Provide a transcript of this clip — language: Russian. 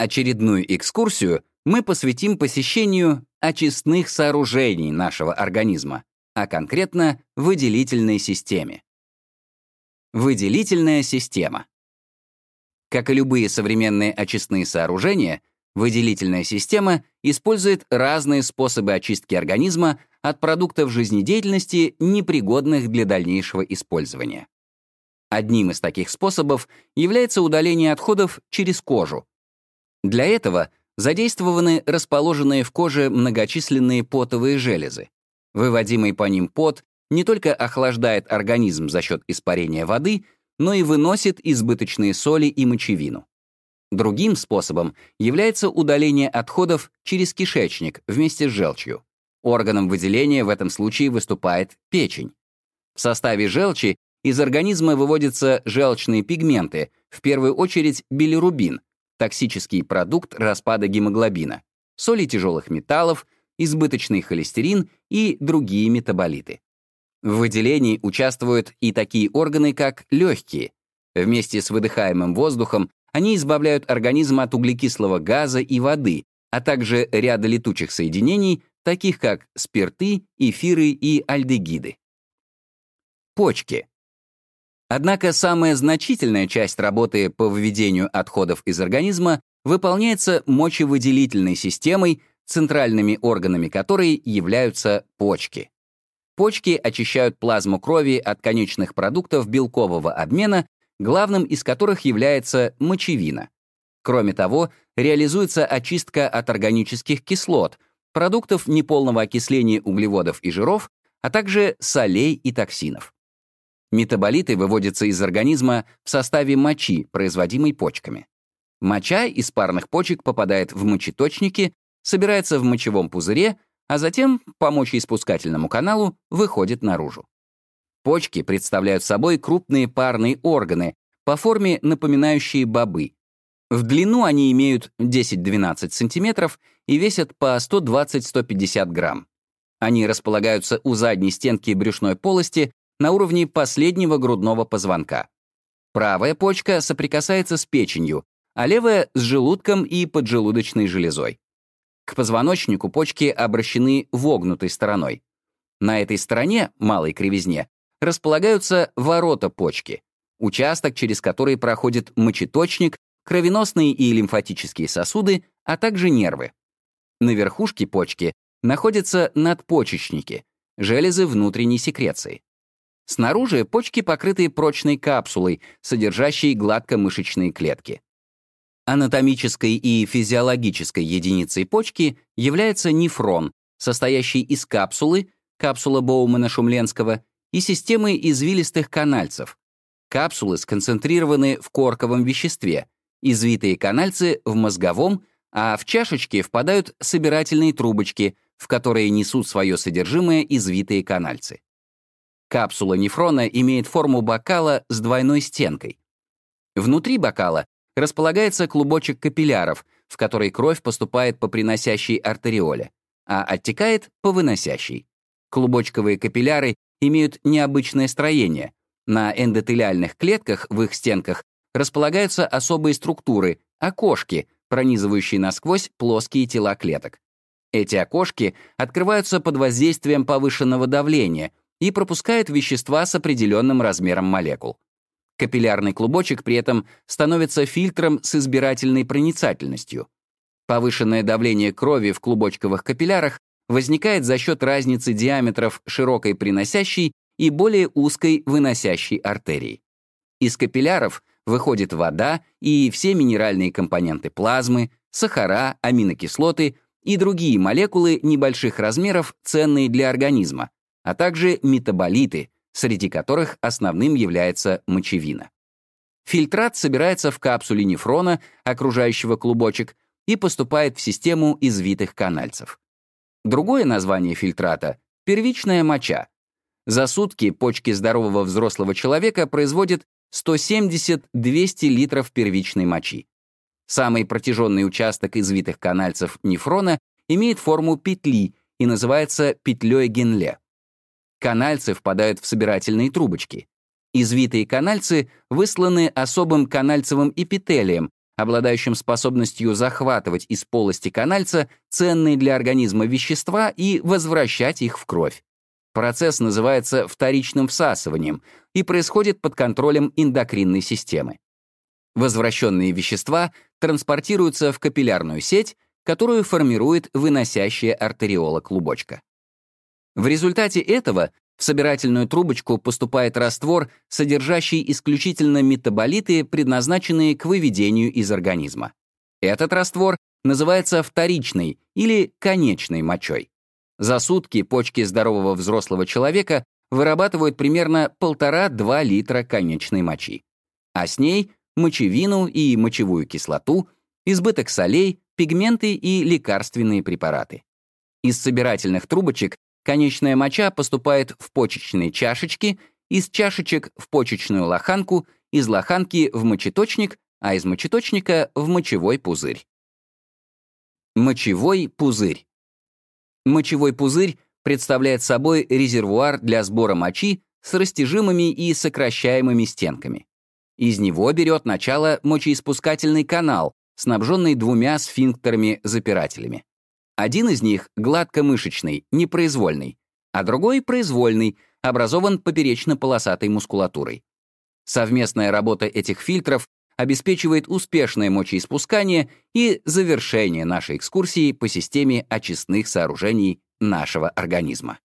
Очередную экскурсию мы посвятим посещению очистных сооружений нашего организма, а конкретно выделительной системе. Выделительная система. Как и любые современные очистные сооружения, выделительная система использует разные способы очистки организма от продуктов жизнедеятельности, непригодных для дальнейшего использования. Одним из таких способов является удаление отходов через кожу. Для этого задействованы расположенные в коже многочисленные потовые железы. Выводимый по ним пот не только охлаждает организм за счет испарения воды, но и выносит избыточные соли и мочевину. Другим способом является удаление отходов через кишечник вместе с желчью. Органом выделения в этом случае выступает печень. В составе желчи из организма выводятся желчные пигменты, в первую очередь билирубин, токсический продукт распада гемоглобина, соли тяжелых металлов, избыточный холестерин и другие метаболиты. В выделении участвуют и такие органы, как легкие. Вместе с выдыхаемым воздухом они избавляют организм от углекислого газа и воды, а также ряда летучих соединений, таких как спирты, эфиры и альдегиды. Почки. Однако самая значительная часть работы по выведению отходов из организма выполняется мочевыделительной системой, центральными органами которой являются почки. Почки очищают плазму крови от конечных продуктов белкового обмена, главным из которых является мочевина. Кроме того, реализуется очистка от органических кислот, продуктов неполного окисления углеводов и жиров, а также солей и токсинов. Метаболиты выводятся из организма в составе мочи, производимой почками. Моча из парных почек попадает в мочеточники, собирается в мочевом пузыре, а затем по мочеиспускательному каналу выходит наружу. Почки представляют собой крупные парные органы, по форме напоминающие бобы. В длину они имеют 10-12 см и весят по 120-150 грамм. Они располагаются у задней стенки брюшной полости на уровне последнего грудного позвонка. Правая почка соприкасается с печенью, а левая — с желудком и поджелудочной железой. К позвоночнику почки обращены вогнутой стороной. На этой стороне, малой кривизне, располагаются ворота почки, участок, через который проходит мочеточник, кровеносные и лимфатические сосуды, а также нервы. На верхушке почки находятся надпочечники, железы внутренней секреции. Снаружи почки покрыты прочной капсулой, содержащей гладкомышечные клетки. Анатомической и физиологической единицей почки является нефрон, состоящий из капсулы, капсула Боумана-Шумленского, и системы извилистых канальцев. Капсулы сконцентрированы в корковом веществе, извитые канальцы — в мозговом, а в чашечке впадают собирательные трубочки, в которые несут свое содержимое извитые канальцы. Капсула нефрона имеет форму бокала с двойной стенкой. Внутри бокала располагается клубочек капилляров, в который кровь поступает по приносящей артериоле, а оттекает по выносящей. Клубочковые капилляры имеют необычное строение. На эндотелиальных клетках в их стенках располагаются особые структуры — окошки, пронизывающие насквозь плоские тела клеток. Эти окошки открываются под воздействием повышенного давления и пропускают вещества с определенным размером молекул. Капиллярный клубочек при этом становится фильтром с избирательной проницательностью. Повышенное давление крови в клубочковых капиллярах возникает за счет разницы диаметров широкой приносящей и более узкой выносящей артерии. Из капилляров выходит вода и все минеральные компоненты плазмы, сахара, аминокислоты и другие молекулы небольших размеров, ценные для организма, а также метаболиты, среди которых основным является мочевина. Фильтрат собирается в капсуле нефрона, окружающего клубочек, и поступает в систему извитых канальцев. Другое название фильтрата — первичная моча. За сутки почки здорового взрослого человека производят 170-200 литров первичной мочи. Самый протяженный участок извитых канальцев нефрона имеет форму петли и называется петлей Генле. Канальцы впадают в собирательные трубочки. Извитые канальцы высланы особым канальцевым эпителием, обладающим способностью захватывать из полости канальца ценные для организма вещества и возвращать их в кровь. Процесс называется вторичным всасыванием и происходит под контролем эндокринной системы. Возвращенные вещества транспортируются в капиллярную сеть, которую формирует выносящая артериола клубочка. В результате этого в собирательную трубочку поступает раствор, содержащий исключительно метаболиты, предназначенные к выведению из организма. Этот раствор называется вторичной или конечной мочой. За сутки почки здорового взрослого человека вырабатывают примерно 1,5-2 литра конечной мочи. А с ней мочевину и мочевую кислоту, избыток солей, пигменты и лекарственные препараты. Из собирательных трубочек Конечная моча поступает в почечные чашечки, из чашечек в почечную лоханку, из лоханки в мочеточник, а из мочеточника в мочевой пузырь. Мочевой пузырь. Мочевой пузырь представляет собой резервуар для сбора мочи с растяжимыми и сокращаемыми стенками. Из него берет начало мочеиспускательный канал, снабженный двумя сфинктерами-запирателями. Один из них гладкомышечный, непроизвольный, а другой произвольный, образован поперечно-полосатой мускулатурой. Совместная работа этих фильтров обеспечивает успешное мочеиспускание и завершение нашей экскурсии по системе очистных сооружений нашего организма.